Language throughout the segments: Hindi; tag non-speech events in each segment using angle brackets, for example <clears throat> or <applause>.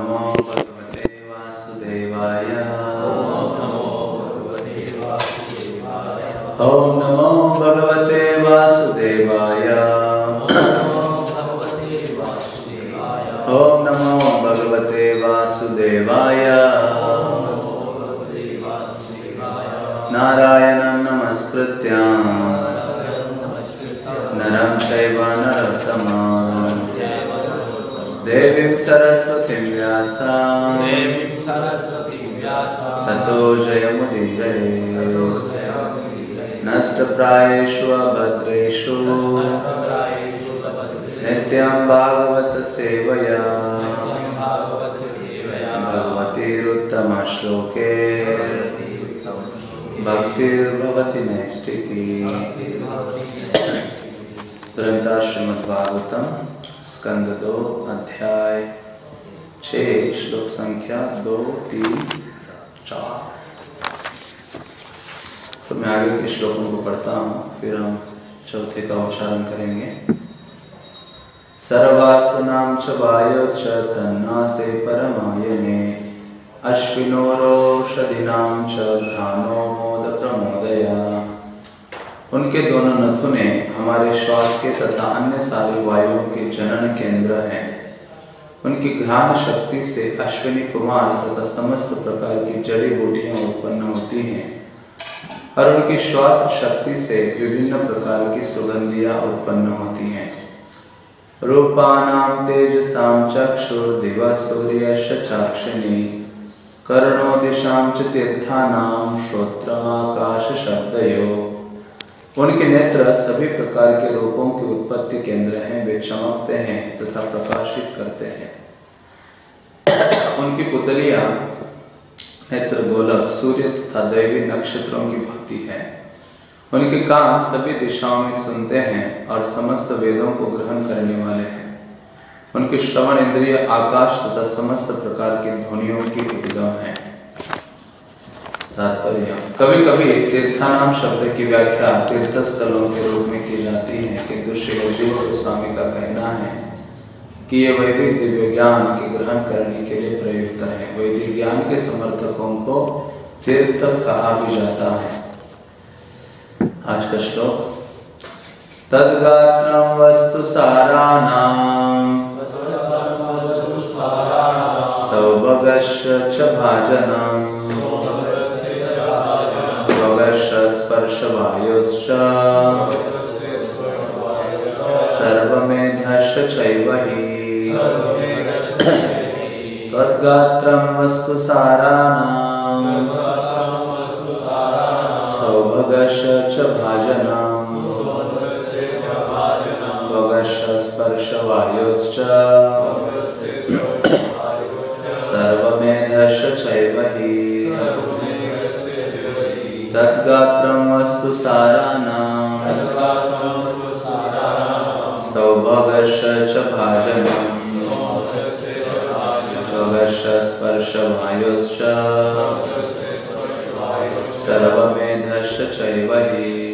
नमो व्यासा ततो जयमुदीरये नष्टप्रायेषु अभद्रेषु नित्यं भागवत सेवया भागवतसेवया भगवतीरुत्तमश्लोके भक्तिर्भवति नैष्टिकी ग्रंथा श्रीमद् स्कंद दो अध्याय छः श्लोक संख्या दो तीन चार तो मैं आगे श्लोकों को पढ़ता हूँ, फिर हम चौथे का उच्चारण करेंगे। सर्वासुनाम च वायोश्च तन्नासे परमायने अश्विनोरोषधीनाम च घ्राणो मोद प्रमोदया उनके दोनों नथुने हमारे श्वास के तथा अन्य सारी वायुओं के जनन केंद्र हैं। उनकी घ्राण शक्ति से अश्विनी कुमार तथा समस्त प्रकार की जड़ी बूटियाँ उत्पन्न होती हैं। और उनकी श्वास शक्ति से विभिन्न प्रकार की सुगंधियाँ उत्पन्न होती हैं। रूपानां तेजसां चक्षुर्दिवा सूर्यश्च चाक्षिणी कर्णो दिशां च तीर्थानां श्रोत्रमाकाश शब्दयो उनके नेत्र सभी प्रकार के रूपों के उत्पत्ति केंद्र हैं, वे चमकते हैं तथा प्रकाशित करते हैं। उनकी पुतलियाँ नेत्र गोलक, सूर्य तथा दैवी नक्षत्रों की भक्ति है। उनके कान सभी दिशाओं में सुनते हैं और समस्त वेदों को ग्रहण करने वाले हैं। उनके श्रवण इंद्रिय, आकाश तथा समस्त प्रकार की ध्वनियों की उद्गम है। कभी कभी तीर्थानाम शब्द की व्याख्या तीर्थ स्थलों के रूप में की जाती है किंतु श्री गोस्वामी का कहना है कि ये वैदिक दिव्य ज्ञान के ग्रहण करने के लिए प्रयुक्त है। वैदिक ज्ञान के समर्थकों को तीर्थ कहा भी जाता है। आज का श्लोक, तद्गात्रं वस्तु साराणां। सौभगश्च च भाजनम् सर्वमेधश्च त्वद्गात्रं वस्तु साराणां सौभगश्च च भाजनम् त्वगश्च स्पर्शवायोश्च सर्वमेधश्च चैव हि। तद्गात्रं वस्तु साराणां सौभगश्च च भाजनम्। स्पर्शवायोश्च सर्वमेधश्च चैव हि।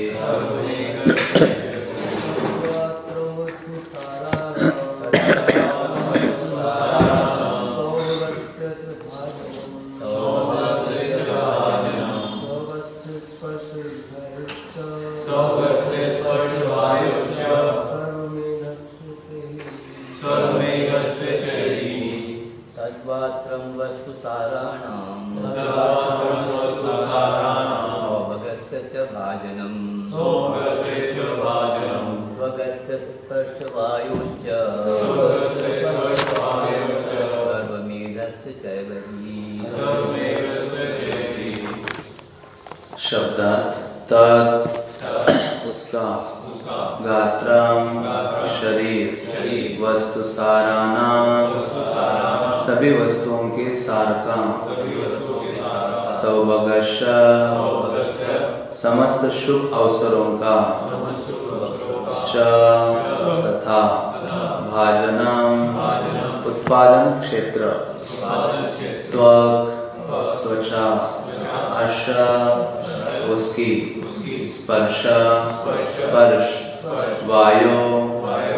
वायु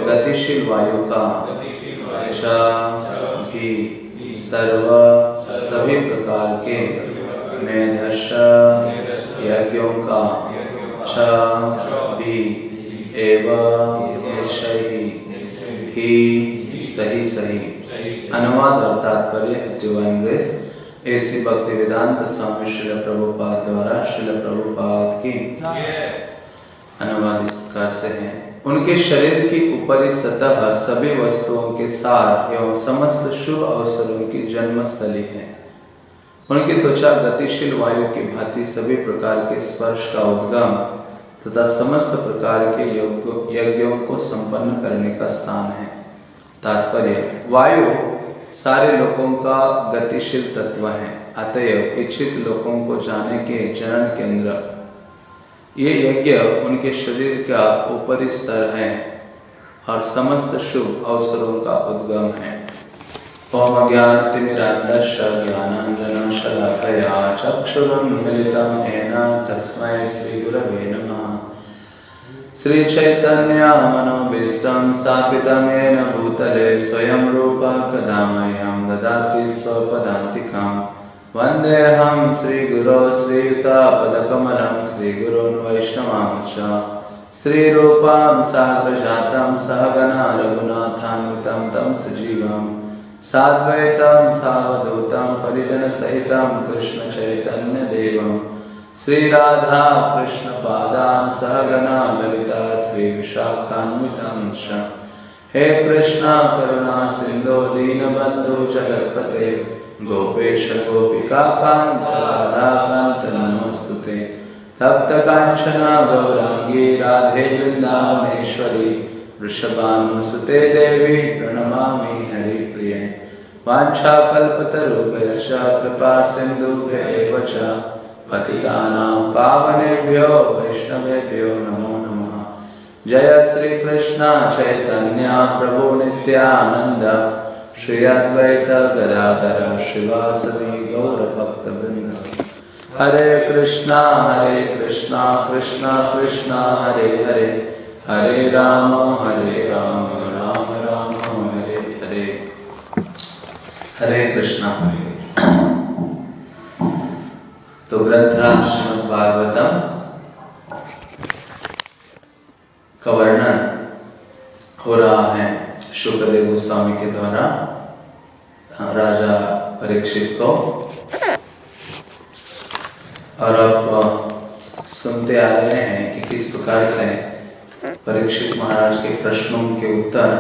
गतिशील वायु का च भी सर्व सभी प्रकार के मेधश यज्ञों का भी एवं निश्चय ही सही सही। अनुवाद और तात्पर्य इस डिवाइन ग्रेस ऐसी भक्ति वेदांत स्वामी श्रील प्रभुपाद द्वारा श्रील प्रभुपाद की अनुवाद इस प्रकार से है। उनके शरीर की ऊपरी सतह सभी वस्तुओं के सार एवं समस्त शुभ अवसरों की जन्मस्थली है। उनकी त्वचा गतिशील वायु की भांति सभी प्रकार के स्पर्श का उद्गम तथा समस्त प्रकार के यज्ञों को संपन्न करने का स्थान है। तात्पर्य, वायु सारे लोगों का गतिशील तत्व है। अतएव इच्छित लोगों को जाने के जनन केंद्र ये यज्ञ उनके शरीर का ऊपरी स्तर है और समस्त शुभ अवसरों का उद्गम है। ओम ज्ञानतिमिरान्धस्य ज्ञानाञ्जनशलाकया चक्षुरुन्मिलितं येन तस्मै श्रीगुरवे नमः। श्रीचैतन्यमनोभीष्टं स्थापितं येन भूतले स्वयं रूपा कदा मह्यं ददाति वन्देऽहं श्रीगुरो श्रीयुतापदकमलं श्रीगुरून् वैष्णवांश्च। श्रीरूपां साग्रजातं सहगना रघुनाथान्वितं तं सजीवम् साद्वैतं सावधूतं परिजनसहितं कृष्णचैतन्यदेवं। श्रीराधा कृष्णपादां सहगना ललिता श्रीविशाखान्वितं च हे कृष्णा, करुणा, सिन्धो, दीनबन्धु, जगत्पते। गोपेश गोपिकान्त राधाकान्त नमोऽस्तु ते। तप्तकाञ्चना गौराङ्गी राधे वृन्दावनेश्वरी वृषभानुसुते देवी, प्रणमामि हरिप्रिये। वाञ्छाकल्पतरुभ्यश्च कृपा सिन्धुभ्येव च, पतितानां पावनेभ्यो, वैष्णवेभ्यो नमो नमः। जय श्रीकृष्ण, चैतन्य, प्रभु नित्यानन्द। श्री अद्वैत गौरभक्तवृन्द। हरे कृष्णा हरे कृष्णा कृष्णा कृष्णा, हरे हरे। हरे राम हरे राम राम राम, हरे हरे। हरे कृष्णा, हरे तो ग्रंथराज श्रीमद भागवतम। का वर्णन हो रहा है शुक्रदेव गोस्वामी के द्वारा। राजा परीक्षित को। और अब सुनते आ रहे हैं कि किस प्रकार से परीक्षित महाराज के प्रश्नों के उत्तर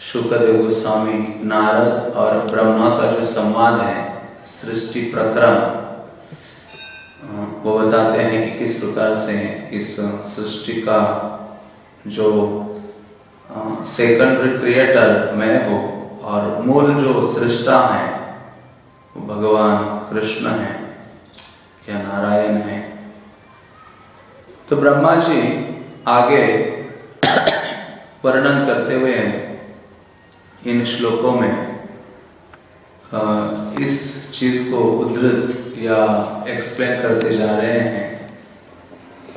शुक्रदेव गोस्वामी नारद और ब्रह्मा का जो संवाद है, सृष्टि प्रक्रम वो बताते हैं कि किस प्रकार से इस सृष्टि का जो सेकेंडरी क्रिएटर मैं हो और मूल जो सृष्टा है, वो भगवान कृष्ण है या नारायण है। तो ब्रह्मा जी आगे वर्णन करते हुए इन श्लोकों में इस चीज़ को उद्धृत या एक्सप्लेन करते जा रहे हैं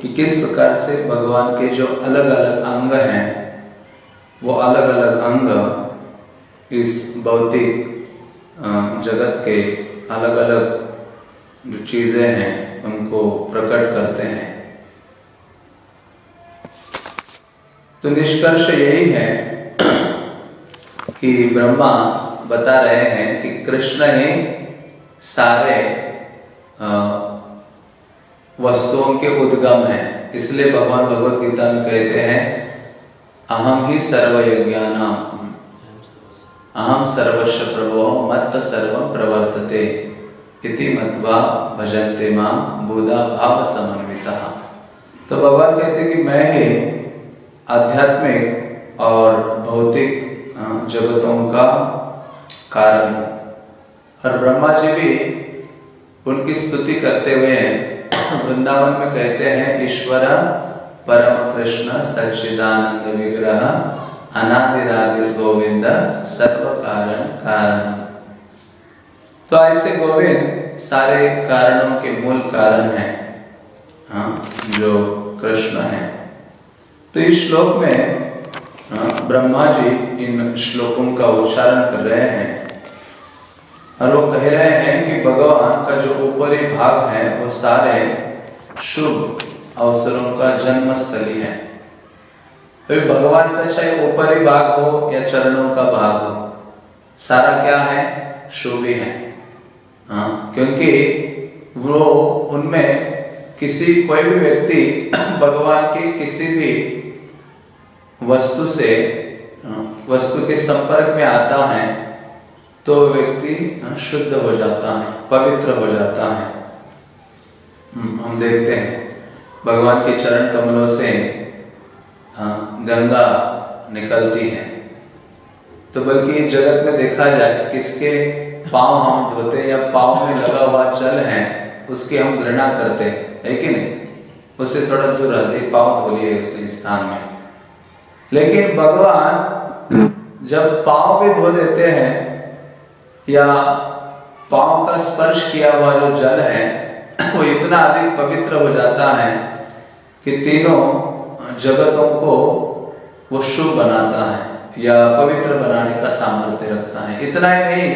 कि किस प्रकार से भगवान के जो अलग अलग अंग हैं, वो अलग अलग अंग इस भौतिक जगत के अलग अलग जो चीज़ें हैं, उनको प्रकट करते हैं। तो निष्कर्ष यही है कि ब्रह्मा बता रहे हैं कि कृष्ण ही सारे वस्तुओं के उद्गम हैं। इसलिए भगवान भगवत गीता में कहते हैं अहम ही सर्वयज्ञानाम। अहम सर्वस्व प्रभो मत सर्व प्रवर्तते इति मत्वा भजन्ते माँ बुधा भाव समन्विता तो भगवान कहते कि मैं ही आध्यात्मिक और भौतिक जगतों का कारण हूँ। और ब्रह्मा जी भी उनकी स्तुति करते हुए वृंदावन में कहते हैं, ईश्वर परम कृष्ण सच्चिदानंद विग्रह अनादिरादि गोविंद सर्व कारण कारण तो ऐसे गोविंद सारे कारणों के मूल कारण है हाँ जो कृष्ण है। तो इस श्लोक में हाँ, ब्रह्मा जी इन श्लोकों का उच्चारण कर रहे हैं। और वो कह रहे हैं कि भगवान का जो ऊपरी भाग है, वो सारे शुभ अवसरों का जन्म स्थली है। तो भगवान का चाहे ऊपरी भाग हो या चरणों का भाग हो सारा क्या है? शुभ है। हाँ क्योंकि वो उनमें किसी कोई भी व्यक्ति <clears throat> भगवान की किसी भी वस्तु से वस्तु के संपर्क में आता है तो व्यक्ति हाँ, शुद्ध हो जाता है पवित्र हो जाता है। हम देखते हैं भगवान के चरण कमलों से गंगा निकलती है। तो बल्कि जगत में देखा जाए, किसके पाँव हम धोते या पाँव में लगा हुआ जल है, उसकी हम घृणा करते है कि नहीं? उससे थोड़ा दूर रहते पाँव धो लिए उस स्थान में। लेकिन भगवान जब पाँव भी धो देते हैं, या पाँव का स्पर्श किया हुआ जो जल है, वो इतना अधिक पवित्र हो जाता है कि तीनों जगतों को वो शुभ बनाता है या पवित्र बनाने का सामर्थ्य रखता है। इतना ही नहीं,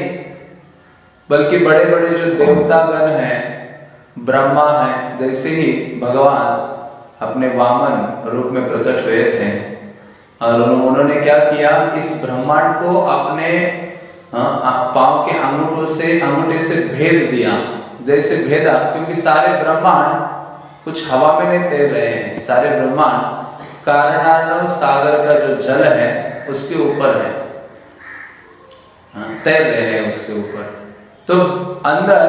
बल्कि बड़े बड़े जो देवतागण हैं, ब्रह्मा है, जैसे ही भगवान अपने वामन रूप में प्रकट हुए थे, और उन्होंने क्या किया, इस ब्रह्मांड को अपने पाँव के अंगूठों से, अंगूठे से भेद दिया। जैसे भेदा, क्योंकि सारे ब्रह्मांड कुछ हवा में नहीं तैर रहे हैं, सारे ब्रह्मांड कारणानो सागर का जो जल है उसके ऊपर है। हाँ, तैर रहे हैं उसके ऊपर। तो अंदर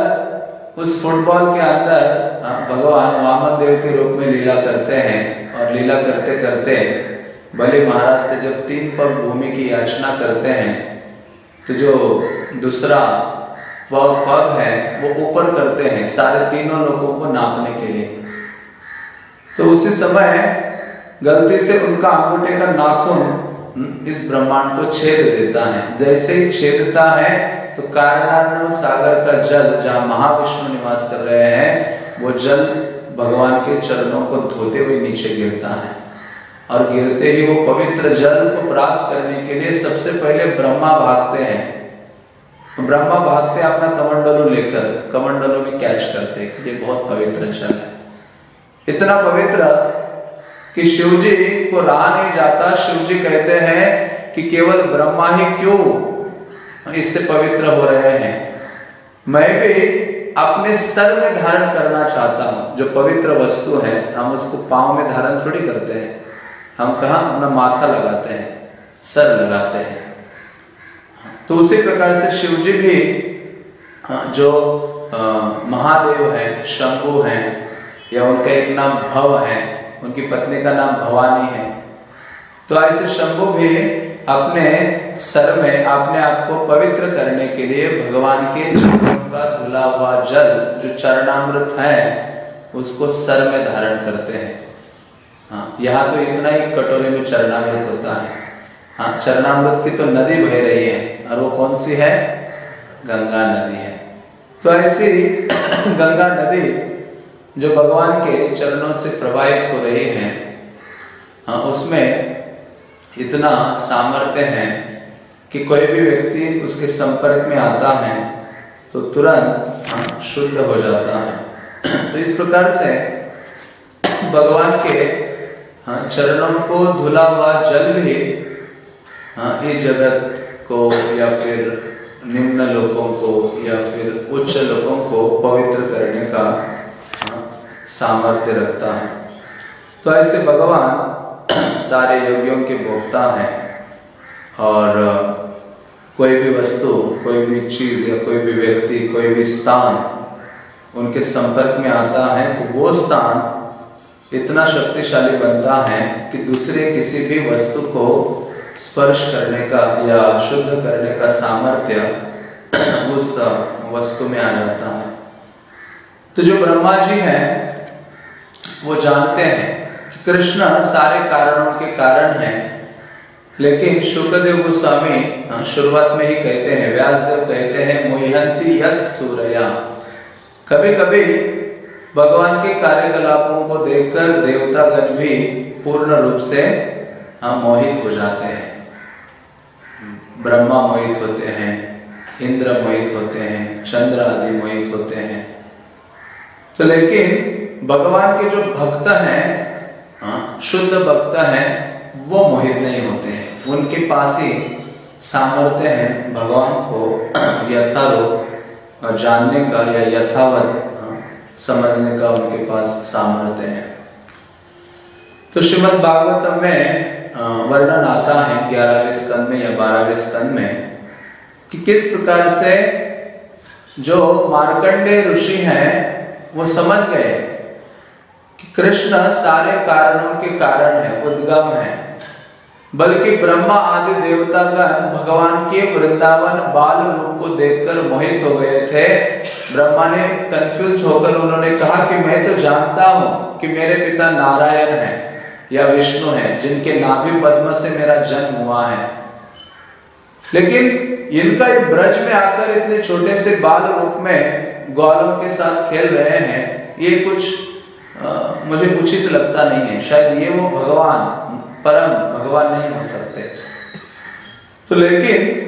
उस फुटबॉल के अंदर हाँ, भगवान वामन देव के रूप में लीला करते हैं और लीला करते करते बलि महाराज से जब तीन पग भूमि की याचना करते हैं तो जो दूसरा पग पग है वो ऊपर करते हैं सारे तीनों लोगों को नापने के लिए। तो उसी समय गलती से उनका अंगूठे का नाखून हम्म, इस ब्रह्मांड को छेद देता है। जैसे ही छेदता है तो कारणार्णव सागर का जल जहाँ महाविष्णु निवास कर रहे हैं वो जल भगवान के चरणों को धोते हुए नीचे गिरता है। और गिरते ही वो पवित्र जल को प्राप्त करने के लिए सबसे पहले ब्रह्मा भागते हैं। ब्रह्मा भागते अपना कमंडलों लेकर। कमंडलों में कैच करते ये बहुत पवित्र जल है। इतना पवित्र कि शिव जी को रहा नहीं जाता। शिवजी कहते हैं कि केवल ब्रह्मा ही क्यों इससे पवित्र हो रहे हैं? मैं भी अपने सर में धारण करना चाहता हूँ। जो पवित्र वस्तु है, हम उसको पाँव में धारण थोड़ी करते हैं। हम कहा? अपना माथा लगाते हैं, सर लगाते हैं। तो उसी प्रकार से शिव जी भी जो महादेव है शंभु है, या उनका एक नाम भव है उनकी पत्नी का नाम भवानी है। तो ऐसे शंभु भी अपने सर में, अपने आप को पवित्र करने के लिए भगवान के चरणों का धुला हुआ जल, जो चरणामृत है, उसको सर में धारण करते हैं। हाँ यहाँ तो इतना ही कटोरे में चरणामृत होता है। हाँ चरणामृत की तो नदी बह रही है, और वो कौन सी है? गंगा नदी है। तो ऐसी <coughs> गंगा नदी जो भगवान के चरणों से प्रवाहित हो रहे हैं हाँ उसमें इतना सामर्थ्य है कि कोई भी व्यक्ति उसके संपर्क में आता है तो तुरंत हाँ, शुद्ध हो जाता है। तो इस प्रकार से भगवान के हाँ, चरणों को धुला हुआ जल भी हाँ इस जगत को या फिर निम्न लोगों को या फिर उच्च लोगों को पवित्र करने का सामर्थ्य रखता है। तो ऐसे भगवान <clears throat> सारे योगियों के भोक्ता हैं और कोई भी वस्तु, कोई भी चीज़ या कोई भी व्यक्ति, कोई भी स्थान उनके संपर्क में आता है तो वो स्थान इतना शक्तिशाली बनता है कि दूसरे किसी भी वस्तु को स्पर्श करने का या शुद्ध करने का सामर्थ्य <clears throat> उस वस्तु में आ जाता है। तो जो ब्रह्मा जी हैं वो जानते हैं कि कृष्ण सारे कारणों के कारण हैं। लेकिन शुक्रदेव गोस्वामी हाँ, शुरुआत में ही कहते हैं व्यासदेव कहते हैं मुहंती सूर्या। कभी कभी भगवान के कार्यकलापों को देखकर देवतागण भी पूर्ण रूप से हाँ, मोहित हो जाते हैं। ब्रह्मा मोहित होते हैं इंद्र मोहित होते हैं चंद्र आदि मोहित होते हैं। तो लेकिन भगवान के जो भक्त हैं हाँ, शुद्ध भक्त हैं वो मोहित नहीं होते हैं। उनके पास ही सामर्थ्य है भगवान को यथारूप जानने का या यथावत हाँ, समझने का उनके पास सामर्थ्य है। तो श्रीमद भागवतम में वर्णन आता है ग्यारहवें स्कंद में या बारहवें स्कंद में कि किस प्रकार से जो मार्कंडे ऋषि हैं वो समझ गए कृष्ण सारे कारणों के कारण है, उद्गम है। बल्कि ब्रह्मा आदि देवतागण भगवान के वृंदावन बाल रूप को देखकर मोहित हो गए थे। ब्रह्मा ने कंफ्यूज होकर उन्होंने कहा कि मैं तो जानता हूँ कि मेरे पिता नारायण हैं या विष्णु हैं, जिनके नाभि पद्म से मेरा जन्म हुआ है। लेकिन इनका एक ब्रज में आकर इतने छोटे से बाल रूप में ग्वालों के साथ खेल रहे हैं, ये कुछ मुझे उचित लगता नहीं है। शायद ये वो भगवान परम भगवान नहीं हो सकते। तो लेकिन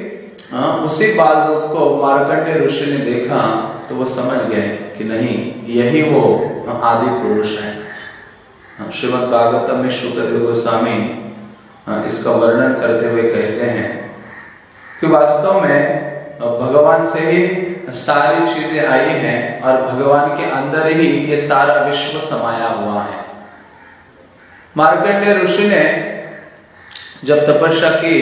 आ, उसी बाल रूप को मार्कंडे ऋषि ने देखा तो वो समझ गए कि नहीं यही वो आदि पुरुष है। श्रीमद भागवतम में शुक्रदेव गोस्वामी इसका वर्णन करते हुए कहते हैं कि वास्तव में भगवान से ही सारी चीज़ें आई हैं और भगवान के अंदर ही ये सारा विश्व समाया हुआ है। मार्कंडेय ऋषि ने जब तपस्या की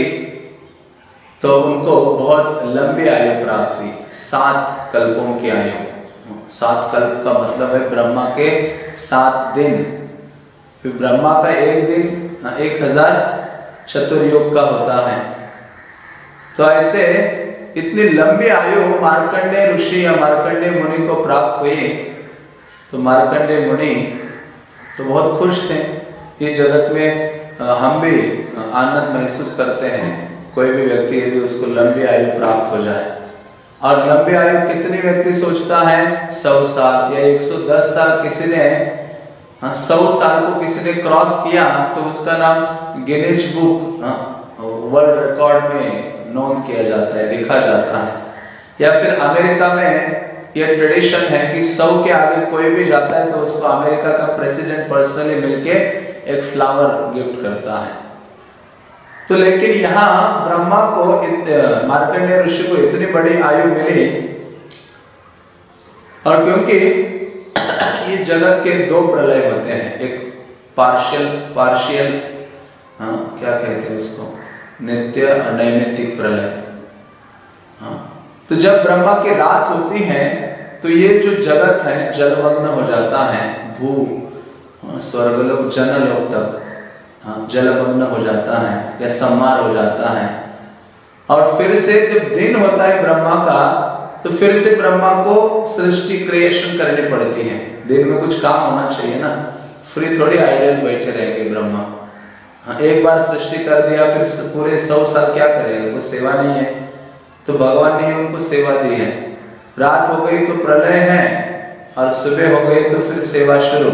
तो उनको बहुत लंबी आयु प्राप्त हुई, सात कल्पों की आयु। सात कल्प का मतलब है ब्रह्मा के सात दिन। फिर ब्रह्मा का एक दिन, एक हज़ार चतुर्योग का होता है। तो ऐसे इतनी लंबी आयु मार्कंडे ऋषि या मार्कंडे मुनि को प्राप्त हुई तो मार्कंडे मुनि तो बहुत खुश थे। ये जगत में हम भी आनंद महसूस करते हैं। कोई भी व्यक्ति यदि उसको लंबी आयु प्राप्त हो जाए। और लंबी आयु कितनी व्यक्ति सोचता है? सौ साल या 110 साल किसी ने हाँ सौ साल को किसी ने क्रॉस किया तो उसका नाम गिनेश बुक वर्ल्ड रिकॉर्ड में नोन किया जाता है, देखा जाता है। या फिर अमेरिका में यह ट्रेडिशन है कि सौ के आगे कोई भी जाता है तो उसको अमेरिका का प्रेसिडेंट पर्सनली मिलके एक फ्लावर गिफ्ट करता है। तो लेकिन यहाँ ब्रह्मा को मार्कंडेय ऋषि को इतनी बड़ी आयु मिली और क्योंकि ये जगत के दो प्रलय होते हैं, एक पार्शियल पार्शियल हाँ क्या कहते हैं उसको? नित्य नैमित्तिक प्रलय। हाँ? तो जब ब्रह्मा की रात होती है तो ये जो जगत है, जलमग्न हो जाता है, भू, स्वर्गलोक, जनलोक तक हाँ जलमग्न हो जाता है, या सम्मार हो जाता है। और फिर से जब दिन होता है ब्रह्मा का तो फिर से ब्रह्मा को सृष्टि क्रिएशन करनी पड़ती है। दिन में कुछ काम होना चाहिए ना? फ्री थोड़ी आइडियल बैठे रहेंगे। हाँ एक बार सृष्टि कर दिया, फिर पूरे सौ साल क्या करेंगे कुछ सेवा नहीं है। तो भगवान ने उनको सेवा दी है। रात हो गई तो प्रलय है और सुबह हो गई तो फिर सेवा शुरू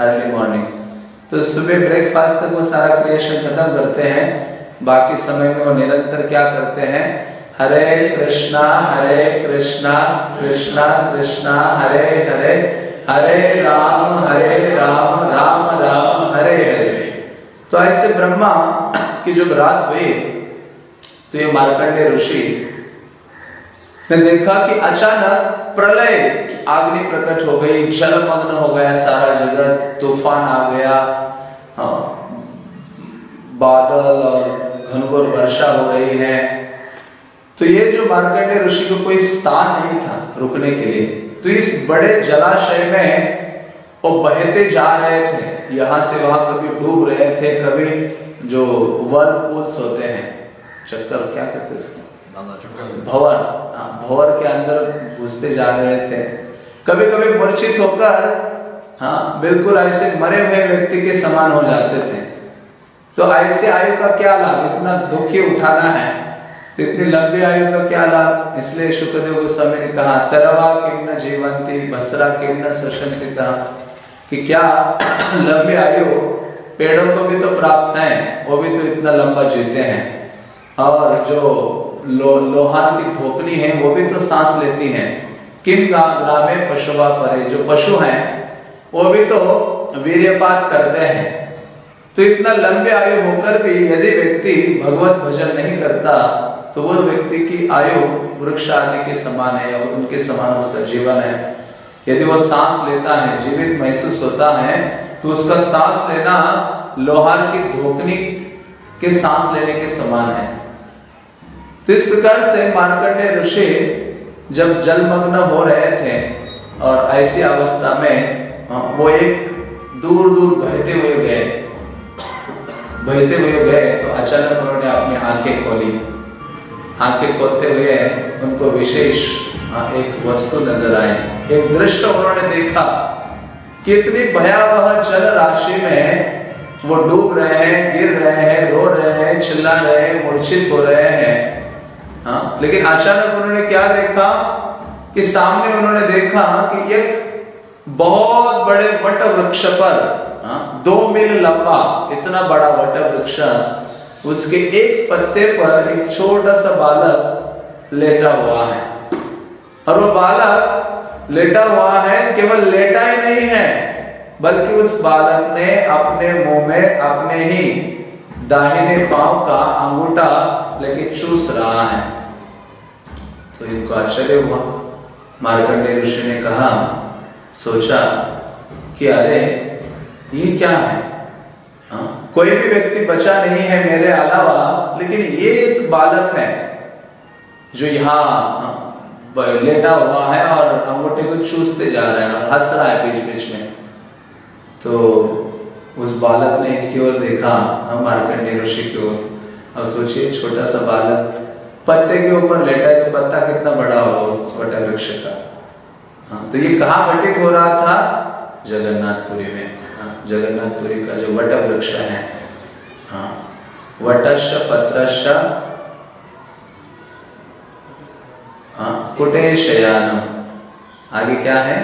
अर्ली मॉर्निंग तो सुबह ब्रेकफास्ट तक वो सारा क्रिएशन खत्म करते हैं। बाकी समय में वो निरंतर क्या करते हैं? हरे कृष्णा हरे कृष्णा कृष्णा कृष्णा, हरे हरे हरे राम हरे राम राम राम, हरे हरे। तो ऐसे ब्रह्मा की जब रात हुई तो ये मार्कंडे ऋषि ने देखा कि अचानक प्रलय आग्नि प्रकट हो गई, जलमग्न हो गया सारा जगत, तूफ़ान आ गया बादल और घनघोर वर्षा हो रही है। तो ये जो मार्कंडे ऋषि को कोई स्थान नहीं था रुकने के लिए तो इस बड़े जलाशय में वो बहते जा रहे थे। यहाँ से वहाँ कभी डूब रहे थे कभी जो वर्लपूल्स होते हैं चक्कर क्या कहते हैं उसको भवर हाँ, भवर के अंदर घुसते जा रहे थे। कभी कभी मूर्छित होकर हाँ बिल्कुल ऐसे मरे हुए व्यक्ति के समान हो जाते थे। तो ऐसे आयु का क्या लाभ? इतना दुखी उठाना है। इतनी लंबी आयु का क्या लाभ? इसलिए शुक्रदेव गोस्वामी ने कहा तरवा किम जीवंती भसरा किम सुशंसिता। कि क्या लंबी आयु पेड़ों को भी तो प्राप्त है वो भी तो इतना लंबा जीते हैं। और जो लो, लोहार की धोकनी है वो भी तो सांस लेती है। किम ग्रामे पशुवा परे जो पशु हैं वो भी तो वीर्यपात करते हैं। तो इतना लंबे आयु होकर भी यदि व्यक्ति भगवत भजन नहीं करता तो वो व्यक्ति की आयु वृक्ष आदि के समान है और उनके समान उसका जीवन है। यदि वो सांस लेता है जीवित महसूस होता है तो उसका सांस लेना लोहार की धोकनी के सांस लेने के समान है। तो इस प्रकार से मार्कंडे ऋषि जब जलमग्न हो रहे थे और ऐसी अवस्था में हाँ, वो एक दूर दूर बहते हुए गए। बहते हुए गए तो अचानक उन्होंने अपनी आँखें खोली। आँखें खोलते हुए उनको विशेष हाँ, एक वस्तु नज़र आई एक दृश्य उन्होंने देखा कि इतनी भयावह जल राशि में वो डूब रहे हैं गिर रहे हैं रो रहे हैं चिल्ला रहे हैं मूर्छित हो रहे हैं। हाँ लेकिन अचानक उन्होंने क्या देखा कि सामने उन्होंने देखा कि एक बहुत बड़े वट वृक्ष पर हाँ, दो मील लंबा इतना बड़ा वट वृक्ष उसके एक पत्ते पर एक छोटा सा बालक लेटा हुआ है। और वो बालक लेटा हुआ है केवल लेटा ही नहीं है बल्कि उस बालक ने अपने मुँह में अपने ही दाहिने पाँव का अंगूठा लेके चूस रहा है तो इनको आश्चर्य हुआ मार्कंडे ऋषि ने कहा सोचा कि अरे ये क्या है हा? कोई भी व्यक्ति बचा नहीं है मेरे अलावा लेकिन ये एक बालक है जो यहाँ हाँ, लेटा हुआ है और अंगूठे को चूसते जा रहा है। और हंस रहा है बीच बीच में। तो उस बालक ने इनकी ओर देखा हम मार्कंडे ऋषि की ओर। अब सोचिए छोटा सा बालक पत्ते के ऊपर लेटा है तो पत्ता कितना बड़ा होगा उस वटा वृक्ष का। हाँ तो ये कहा घटित हो रहा था? जगन्नाथपुरी में। हाँ, जगन्नाथपुरी का जो वट वृक्ष है। हाँ वटश पत्रश कुटेशयानम। आगे क्या है?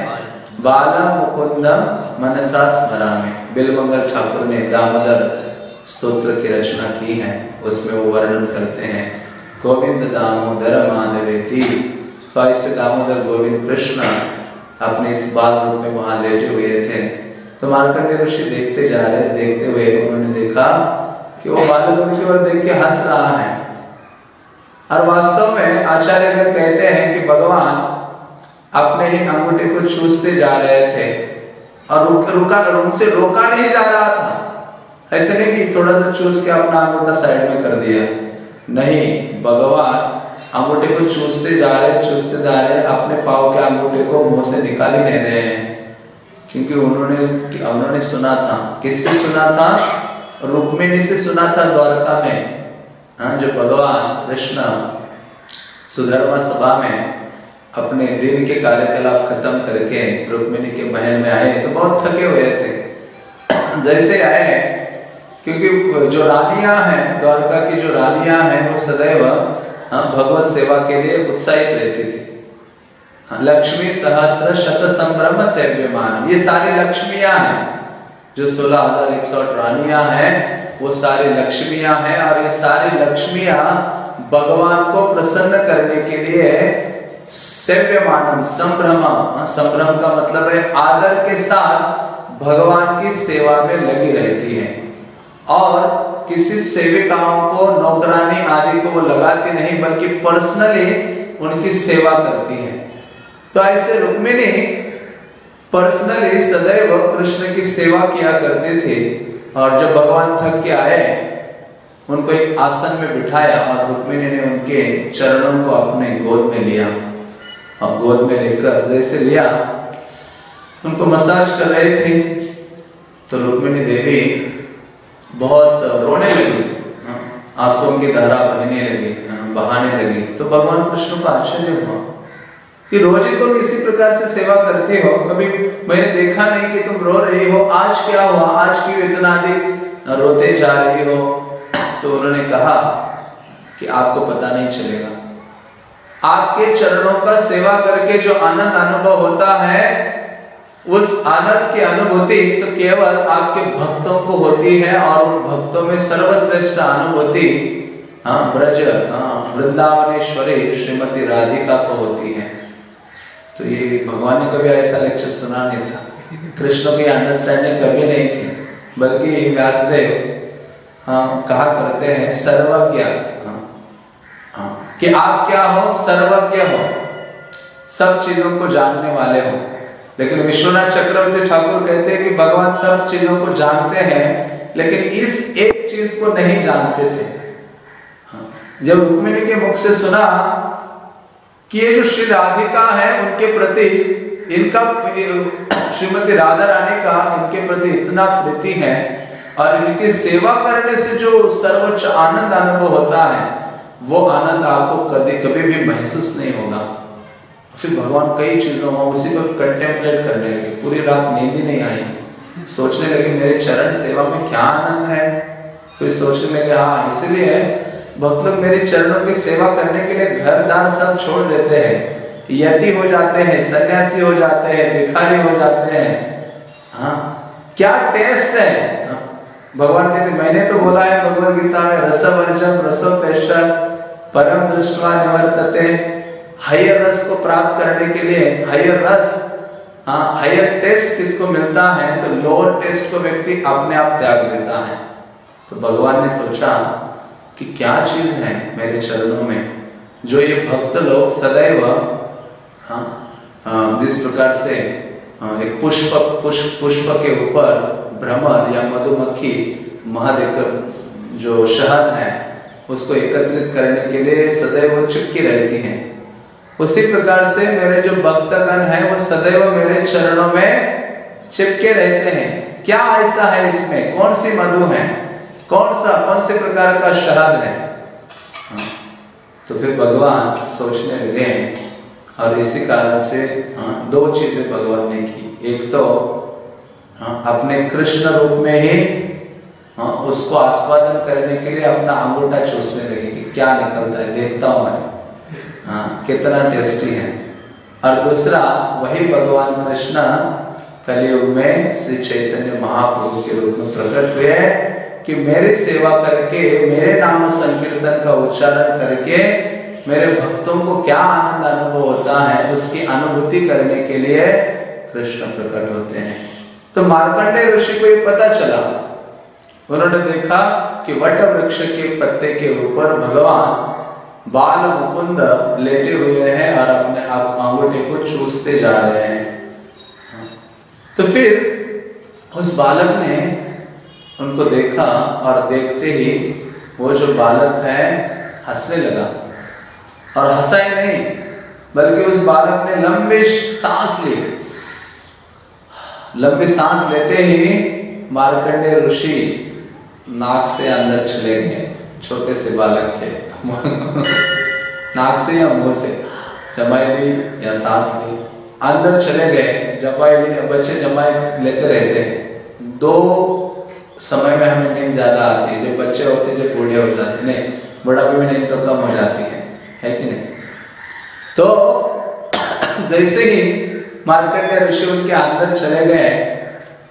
बाला मुकुंदम मनसा स्मरा में बिलमंगल ठाकुर ने दामोदर स्तोत्र की रचना की है। उसमें वो वर्णन करते हैं, गोविंद दामोदर माधवेती तो ऐसे दामोदर गोविंद कृष्ण अपने इस बाल रूप में वहाँ लेटे हुए थे। तो मार्कंडे ऋषि देखते जा रहे, देखते हुए उन्होंने देखा कि वो बालक उनकी ओर देख के हंस रहा है। और वास्तव में आचार्य कहते हैं कि भगवान अपने ही अंगूठे को चूसते जा रहे थे और रुक, रुका उनसे रोका नहीं जा रहा था। ऐसे नहीं कि थोड़ा सा चूस के अपना अंगूठा साइड में कर दिया। नहीं भगवान अंगूठे को चूसते जा रहे चूसते जा रहे अपने पाव के अंगूठे को मुँह से निकाल ही नहीं रहे हैं। क्योंकि उन्होंने उन्होंने सुना था। किससे सुना था? रुक्मिणी से सुना था द्वारका में। हाँ जो भगवान कृष्ण सुधर्मा सभा में अपने दिन के कार्यकलाप खत्म करके रुक्मिणी के महल में आए तो बहुत थके हुए थे। जैसे आए क्योंकि जो रानियाँ हैं द्वारका की जो रानियाँ हैं वो सदैव हाँ, भगवत सेवा के लिए उत्साहित रहती थी। हाँ, लक्ष्मी सहस्र शत संभ्रम सेव्यमान ये सारी लक्ष्मियाँ हैं। जो सोलह हज़ार एक सौ रानियाँ हैं वो सारी लक्ष्मियाँ हैं और ये सारी लक्ष्मियाँ भगवान को प्रसन्न करने के लिए सेव्यमानम संभ्रम हाँ, संभ्रम का मतलब है आदर के साथ भगवान की सेवा में लगी रहती है। और किसी सेविकाओं को नौकरानी आदि को वो लगाती नहीं बल्कि पर्सनली उनकी सेवा करती है। तो ऐसे रुक्मिणी पर्सनली सदैव कृष्ण की सेवा किया करते थे और जब भगवान थक के आए, उनको एक आसन में बिठाया और रुक्मिणी ने उनके चरणों को अपने गोद में लिया। और गोद में लेकर जैसे लिया। उनको मसाज कर रहे थे। तो रुक्मिणी देवी बहुत रोने लगी। आंसुओं की धारा बहने लगी बहाने लगी। तो भगवान कृष्ण को आश्चर्य हुआ। कि रोज तुम इसी प्रकार से सेवा करते हो। कभी मैंने देखा नहीं कि तुम रो रही हो। आज क्या हुआ? आज क्यों इतना अधिक रोते जा रही हो? तो उन्होंने कहा कि आपको पता नहीं चलेगा। आपके चरणों का सेवा करके जो आनंद अनुभव होता है, उस आनंद की अनुभूति तो केवल आपके भक्तों को होती है और उन भक्तों में सर्वश्रेष्ठ अनुभूति हाँ ब्रज हाँ वृंदावनेश्वरी श्रीमती राधिका को होती है। तो ये भगवान ने कभी ऐसा लेक्चर सुना नहीं था। कृष्ण की अंडरस्टैंडिंग कभी नहीं थी। बल्कि व्यासदेव हाँ कहा करते हैं सर्वज्ञ। हाँ, हाँ, कि आप क्या हो सर्वज्ञ हो। सब चीज़ों को जानने वाले हो। लेकिन विश्वनाथ चक्रवर्ती ठाकुर कहते हैं कि भगवान सब चीज़ों को जानते हैं लेकिन इस एक चीज़ को नहीं जानते थे। हाँ, जब रुक्मिणी के मुख से सुना कि ये जो श्री राधिका है, उनके प्रति इनका श्रीमती राधा रानी का इनके प्रति इतना प्रीति है और इनकी सेवा करने से जो सर्वोच्च आनंद अनुभव होता है, वो आनंद आपको कभी कभी भी महसूस नहीं होगा। फिर भगवान कई चीज़ों में उसी पर कंटेम्पलेट करने लगे। पूरी रात नींद ही नहीं आई। सोचने लगे, मेरे चरण सेवा में क्या आनंद है? फिर सोचने लगे हाँ इसलिए भक्त लोग मेरे चरणों की सेवा करने के लिए घर दार सब छोड़ देते हैं। यति हो जाते हैं, सन्यासी हो जाते हैं, भिखारी हो जाते हैं। हाँ क्या टेस्ट है? हाँ? भगवान कहते मैंने तो बोला है भगवत गीता में रसवर्जम रसो पेशर, परम दृष्टवा निवर्तते हायर रस को प्राप्त करने के लिए हायर रस हाँ हायर टेस्ट किसको मिलता है? तो लोअर टेस्ट को व्यक्ति अपने आप त्याग देता है। तो भगवान ने सोचा कि क्या चीज़ है मेरे चरणों में जो ये भक्त लोग सदैव हाँ, जिस प्रकार से एक पुष्प पुष्प पुष्प के ऊपर भ्रमर या मधुमक्खी महादेव जो शहद है उसको एकत्रित करने के लिए सदैव चिपकी रहती हैं। उसी प्रकार से मेरे जो भक्तगण है वो सदैव मेरे चरणों में चिपके रहते हैं। क्या ऐसा है इसमें? कौन सी मधु है? कौन सा कौन से प्रकार का शहद है? हाँ, तो फिर भगवान सोचने लगे और इसी कारण से हाँ, दो चीज़ें भगवान ने की। एक तो हाँ, अपने कृष्ण रूप में ही उसको आस्वादन करने के लिए अपना अंगूठा चूसने लगे कि क्या निकलता है देखता हूँ मैं। कितना टेस्टी है। और दूसरा वही भगवान कृष्ण कलयुग में श्री चैतन्य महाप्रभु के रूप में प्रकट हुए। कि मेरी सेवा करके, मेरे नाम संकीर्तन का उच्चारण करके मेरे भक्तों को क्या आनंद अनुभव होता है, उसकी अनुभूति करने के लिए कृष्ण प्रकट होते हैं। तो मार्कंडे ऋषि को ये पता चला। उन्होंने देखा कि वट वृक्ष के पत्ते के ऊपर भगवान बाल मुकुंद लेटे हुए हैं और अपने अंगूठे को चूसते जा रहे हैं। तो फिर उस बालक ने उनको देखा और देखते ही वो जो बालक है, हंसने लगा। और हंसा ही नहीं, बल्कि उस बालक ने लंबे सांस ली। लंबी सांस लेते ही मार्कंडे ऋषि नाक से अंदर चले गए, छोटे से बालक थे <laughs> नाक से या मुँह से? जमाई ली या सांस ली? अंदर चले गए, जमाई ली बच्चे जमाई लेते रहते हैं। दो समय में हमें नींद ज़्यादा आती है। जो बच्चे होते हैं जो बूढ़े हो जाते नहीं, बुढ़ापे में नींद तो कम हो जाती है। है कि नहीं? तो <coughs> जैसे ही मार्कंडे ऋषि उनके अंदर चले गए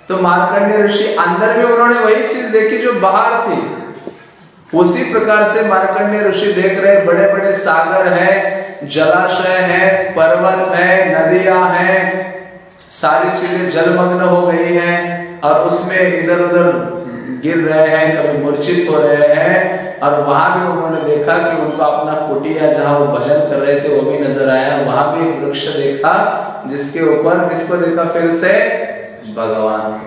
तो मार्कंडे ऋषि अंदर भी उन्होंने वही चीज़ देखी जो बाहर थी। उसी प्रकार से मार्कंडे ऋषि देख रहे बड़े बड़े सागर है, जलाशय है, पर्वत है, नदियाँ हैं, सारी चीज़ें जलमग्न हो गई हैं और उसमें इधर उधर गिर रहे हैं कभी मूर्छित हो रहे हैं और वहाँ भी उन्होंने देखा कि उनको अपना कुटिया जहाँ वो भजन कर रहे थे वो भी नज़र आया। वहाँ भी एक वृक्ष देखा जिसके ऊपर किसको देखा फिर से? भगवान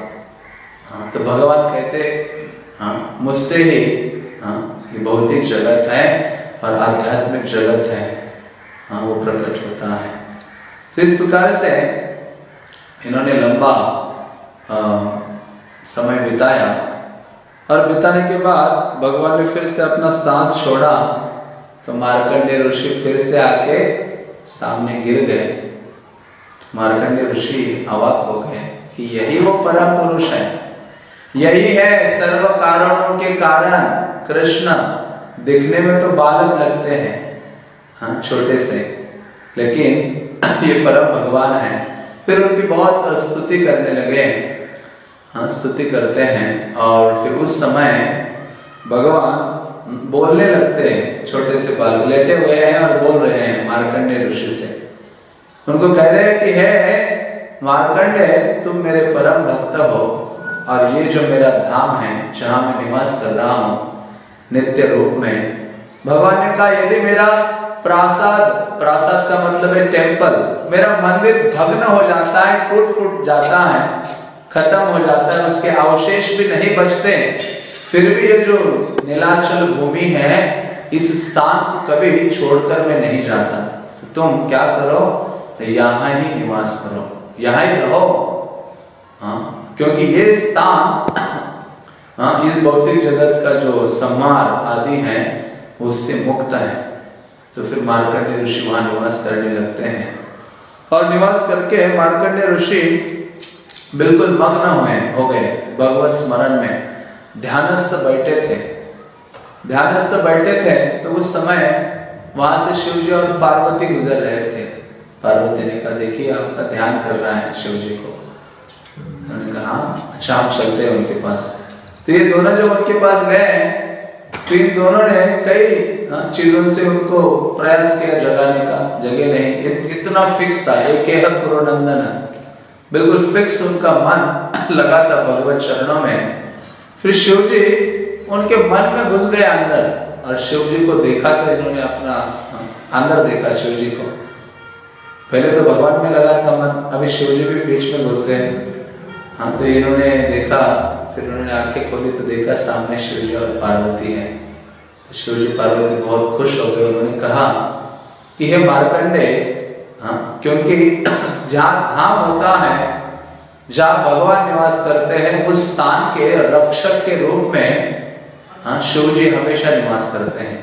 हाँ तो भगवान कहते हाँ मुझसे ही हाँ ये भौतिक जगत है और आध्यात्मिक जगत है। हाँ वो प्रकट होता है। तो इस प्रकार से इन्होंने लंबा आ, समय बिताया। और बिताने के बाद भगवान ने फिर से अपना सांस छोड़ा तो मार्कंडे ऋषि फिर से आके सामने गिर गए। मार्कंडे ऋषि अवाक हो गए कि यही वो परम पुरुष है। यही है सर्व कारणों के कारण कृष्ण। दिखने में तो बालक लगते हैं हाँ छोटे से, लेकिन ये परम भगवान है। फिर उनकी बहुत स्तुति करने लगे। हाँ स्तुति करते हैं और फिर उस समय भगवान बोलने लगते हैं, छोटे से बालक लेटे हुए हैं और बोल रहे हैं मार्कंडे ऋषि से। उनको कह रहे हैं कि, है मार्कंडे तुम मेरे परम भक्त हो और ये जो मेरा धाम है, जहाँ मैं निवास कर रहा हूँ, नित्य रूप में। भगवान ने कहा, यदि मेरा प्रासाद प्रासाद का मतलब है टेंपल मेरा मंदिर भग्न हो जाता है टूट फूट जाता है खत्म हो जाता है, उसके अवशेष भी नहीं बचते। फिर भी ये जो नीलाचल भूमि है, इस स्थान को कभी ही छोड़कर मैं नहीं जाता। तुम क्या करो? यहाँ ही निवास करो। यहाँ ही रहो। हाँ क्योंकि ये स्थान हाँ इस भौतिक जगत का जो सम्मान आदि है, उससे मुक्त है। तो फिर मार्कंडे ऋषि वहाँ निवास करने लगते हैं। और निवास करके मार्कंडे ऋषि बिल्कुल मग्न हुए हो गए भगवत स्मरण में। ध्यानस्थ बैठे थे। ध्यानस्थ बैठे थे तो उस समय वहाँ से शिव जी और पार्वती गुजर रहे थे। पार्वती ने कहा देखिए आपका ध्यान कर रहा है शिव जी को। उन्होंने कहा हाँ अच्छा हम चलते हैं उनके पास। तो ये दोनों जब उनके पास गए तो इन दोनों ने कई हाँ, चीज़ों से उनको प्रयास किया जगाने का जगह नहीं इतना फिक्स था। एक नंदन बिल्कुल फिक्स उनका मन <clears throat> लगा था भगवत चरणों में। फिर शिव जी उनके मन में घुस गए अंदर और शिव जी को देखा तो इन्होंने अपना अंदर देखा शिव जी को। पहले तो भगवान में लगा था मन, अभी शिव जी भी बीच में घुस गए। हाँ तो इन्होंने देखा, फिर उन्होंने आँखें खोली तो देखा सामने शिव जी और पार्वती है। तो शिव जी पार्वती बहुत खुश हो गए, उन्होंने कहा कि हे मारकंडे हाँ? क्योंकि जहाँ धाम होता है, जहाँ भगवान निवास करते हैं, उस स्थान के रक्षक के रूप में हाँ शिव जी हमेशा निवास करते हैं।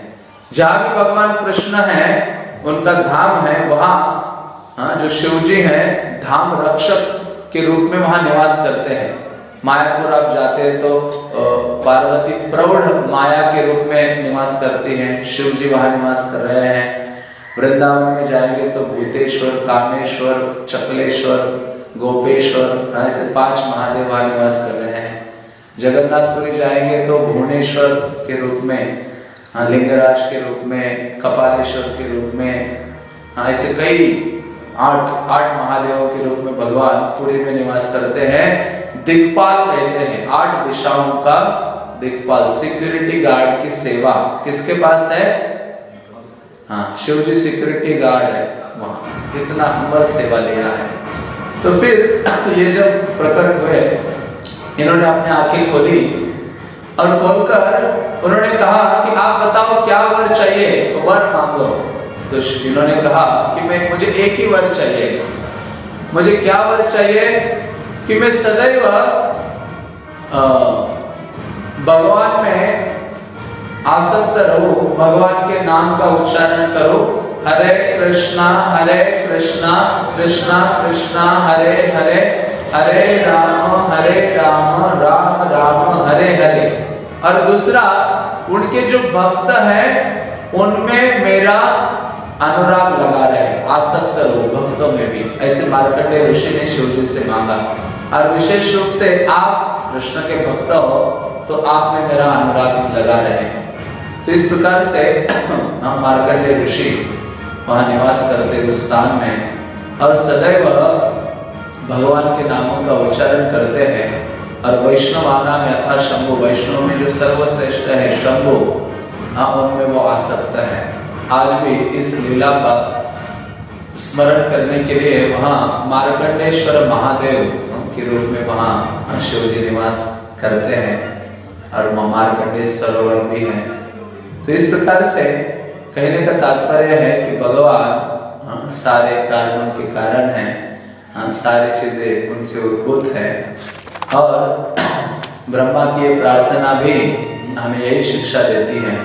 जहाँ भी भगवान कृष्ण है, उनका धाम है, वहाँ हाँ जो शिव जी है, धाम रक्षक के रूप में वहाँ निवास करते हैं। मायापुर आप जाते हैं तो पार्वती प्रौढ़ माया के रूप में निवास करती हैं, शिव जी वहाँ निवास कर रहे हैं। वृंदावन में जाएँगे तो भूतेश्वर, कामेश्वर, चकलेश्वर, गोपेश्वर ऐसे पाँच महादेव वहाँ निवास कर रहे हैं। जगन्नाथपुरी जाएँगे तो भुवनेश्वर के रूप में हाँ लिंगराज के रूप में, कपालेश्वर के रूप में हाँ ऐसे कई आठ आठ महादेवों के रूप में भगवान पुरी में निवास करते हैं। दिक्पाल कहते हैं, आठ दिशाओं का दिक्पाल सिक्योरिटी गार्ड की सेवा। किसके पास है? हाँ शिव जी सिक्योरिटी गार्ड है वहाँ। कितना हम्बल सेवा लिया है। तो फिर ये जब प्रकट हुए, इन्होंने अपनी आँखें खोली और खोलकर उन्होंने कहा कि आप बताओ क्या वर चाहिए? तो वर मांगो। तो इन्होंने कहा कि मैं, मुझे एक ही वर चाहिए। मुझे क्या वर चाहिए? कि मैं सदैव आसक्त रहूँ भगवान के नाम का उच्चारण करो। हरे कृष्णा हरे कृष्णा कृष्णा कृष्णा, हरे हरे हरे राम हरे राम राम राम, हरे हरे। और दूसरा, उनके जो भक्त है, उनमें मेरा अनुराग लगा रहे, आसक्त रहो भक्तों में भी। ऐसे मार्कंडे ऋषि ने शिव जी से मांगा। और विशेष रूप से आप कृष्ण के भक्त हो तो आप में मेरा अनुराग लगा रहे। तो इस प्रकार से हम मार्कंडे ऋषि वहाँ निवास करते उस स्थान में और सदैव भगवान के नामों का उच्चारण करते हैं। और वैष्णव आना में अथा शंभु। वैष्णव में जो सर्वश्रेष्ठ है शंभु हाँ उनमें वो आसक्त है। आज भी इस लीला का स्मरण करने के लिए वहाँ मार्कंडेश्वर महादेव के रूप में वहाँ शिव जी निवास करते हैं। और मार्कंडेय सरोवर भी है। तो इस प्रकार से कहने का तात्पर्य है कि भगवान सारे कारणों के कारण है सारी चीज़ें उनसे उद्भुत है। और ब्रह्मा की प्रार्थना भी हमें यही शिक्षा देती है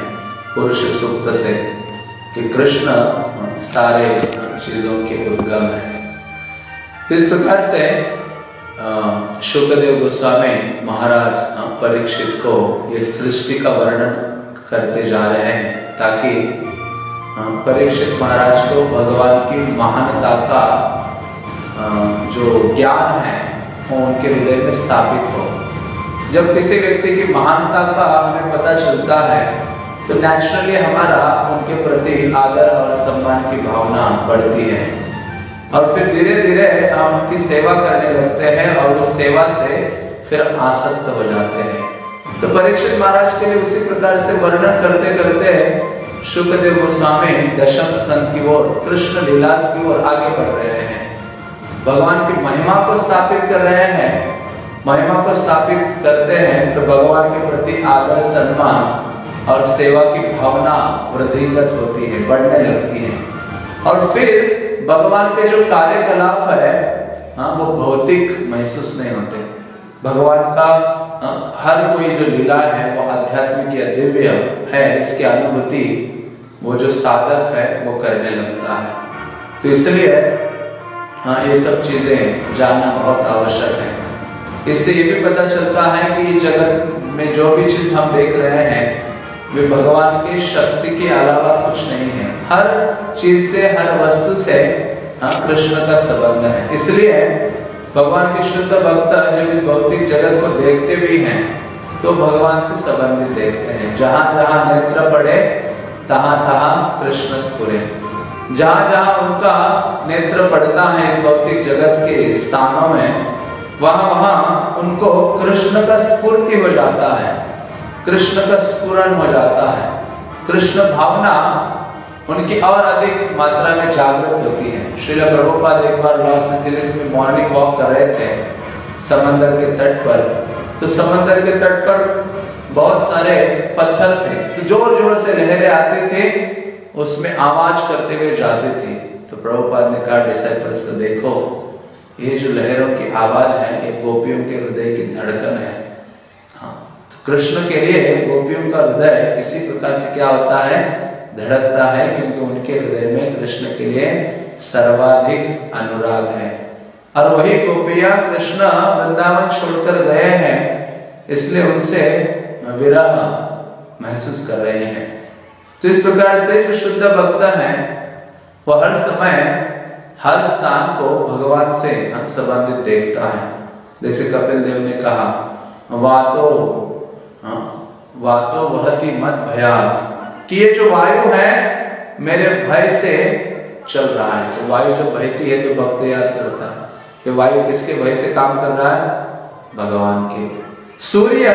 पुरुष सूक्त से कि कृष्ण सारे चीज़ों के उद्गम है। इस प्रकार से शुक्रदेव गोस्वामी महाराज परीक्षित को ये सृष्टि का वर्णन करते जा रहे हैं ताकि परीक्षित महाराज को भगवान की महानता का जो ज्ञान है, वो उनके हृदय में स्थापित हो। जब किसी व्यक्ति की महानता का हमें पता चलता है तो नेचुरली हमारा उनके प्रति आदर और सम्मान की भावना बढ़ती है। और फिर धीरे धीरे हम उनकी सेवा करने लगते हैं और उस सेवा से फिर आसक्त हो जाते हैं। तो परीक्षित महाराज के लिए उसी प्रकार से वर्णन करते करते शुक्रदेव गोस्वामी दशम स्कंद की ओर, कृष्ण लीलास की ओर आगे बढ़ रहे हैं। भगवान की महिमा को स्थापित कर रहे हैं। महिमा को स्थापित करते हैं तो भगवान के प्रति आदर, सम्मान और सेवा की भावना वृद्धिगत होती है, बढ़ने लगती है। और फिर भगवान के जो कार्यकलाप है हाँ वो भौतिक महसूस नहीं होते। भगवान का हर कोई जो लीला है, वो आध्यात्मिक या दिव्य है, इसकी अनुभूति वो जो साधक है, वो करने लगता है। तो इसलिए हाँ ये सब चीज़ें जानना बहुत आवश्यक है। इससे ये भी पता चलता है कि जगत में जो भी चीज़ हम देख रहे हैं, वे भगवान की शक्ति के अलावा कुछ नहीं है। हर चीज़ से, हर वस्तु से हाँ कृष्ण का संबंध है। इसलिए भगवान के शुद्ध भक्त जब भौतिक जगत को देखते भी हैं तो भगवान से संबंधित देखते हैं। जहाँ जहाँ नेत्र पड़े, तहां तहां कृष्ण स्पुरे जहाँ जहाँ उनका नेत्र पड़ता है भौतिक जगत के स्थानों में, वहाँ वहाँ उनको कृष्ण का स्फूर्ति हो जाता है। कृष्ण का स्पुरन हो जाता है। कृष्ण भावना उनकी और अधिक मात्रा में जागृत होती है। श्रील प्रभुपाद एक बार लॉस एंजलिस में मॉर्निंग वॉक कर रहे थे, समंदर के तट पर। तो समंदर के तट पर बहुत सारे पत्थर थे। तो ज़ोर ज़ोर से लहरें आते थे, उसमें आवाज़ करते हुए जाते थे। तो प्रभुपाद ने कहा डिसाइपल्स को देखो, ये जो लहरों की आवाज़ है, ये गोपियों के हृदय की धड़कन है। हाँ तो कृष्ण के लिए गोपियों का हृदय इसी प्रकार से क्या होता है? धड़कता है, क्योंकि उनके हृदय में कृष्ण के लिए सर्वाधिक अनुराग है। और वही गोपिया कृष्ण वृंदावन छोड़कर गए हैं इसलिए उनसे विरह महसूस कर रहे हैं। तो इस प्रकार से जो शुद्ध भक्त है वो हर समय हर स्थान को भगवान से संबंधित देखता है। जैसे कपिल देव ने कहा वातो हाँ, वातो वहती मत भयात। कि ये जो वायु है मेरे भय से चल रहा है। तो वायु जो बहती है तो भक्त याद करता है कि वायु किसके भय से काम कर रहा है? भगवान के। सूर्य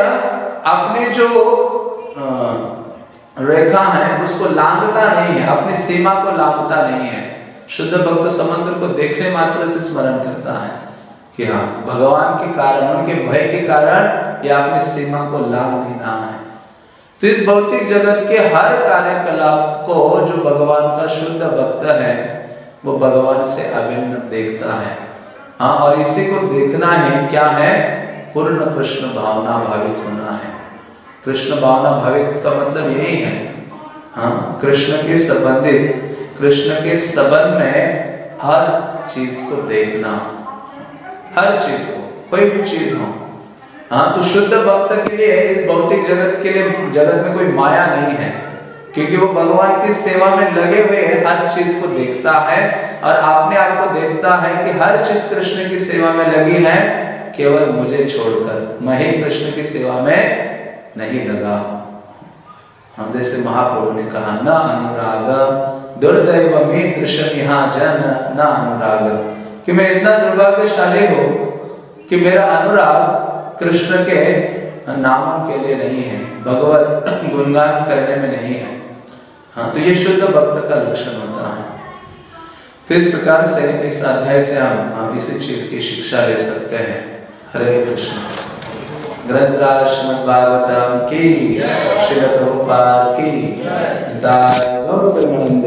अपने जो रेखा है, उसको लांगता नहीं है, अपनी सीमा को लांगता नहीं है। शुद्ध भक्त समुद्र को देखने मात्र से स्मरण करता है कि हाँ भगवान के कारण, उनके भय के कारण या अपनी सीमा को लांग नहीं रहा है। तो इस भौतिक जगत के हर कार्यकलाप को जो भगवान का शुद्ध भक्त है, वो भगवान से अभिन्न देखता है। हाँ और इसी को देखना है क्या है? पूर्ण कृष्ण भावना भावित होना है। कृष्ण भावना भावित का मतलब यही है। हाँ कृष्ण के संबंधित, कृष्ण के संबंध में हर चीज़ को देखना, हर चीज़ को, कोई भी चीज़ हो। हाँ तो शुद्ध भक्त के लिए, इस भौतिक जगत के लिए, जगत में कोई माया नहीं है। क्योंकि वो भगवान की सेवा में लगे हुए हर चीज़ को देखता है और अपने आप को देखता है कि हर चीज़ कृष्ण की सेवा में लगी है, केवल मुझे छोड़कर। मैं ही कृष्ण की सेवा में नहीं लगा। हम जैसे महाप्रभु ने कहा, न अनुराग, दुर्दैव में दृश्य यहाँ जन, न अनुराग। कि मैं इतना दुर्भाग्यशाली हूँ कि मेरा अनुराग कृष्ण के नामों के लिए नहीं है, भगवत गुणगान करने में नहीं है। हाँ तो ये शुद्ध भक्त का लक्षण होता है। तो इस प्रकार से इस अध्याय से हम इसी चीज़ की शिक्षा ले सकते हैं। हरे कृष्ण। ग्रंथराज भागवतम की श्री प्रभुपाद की गौतम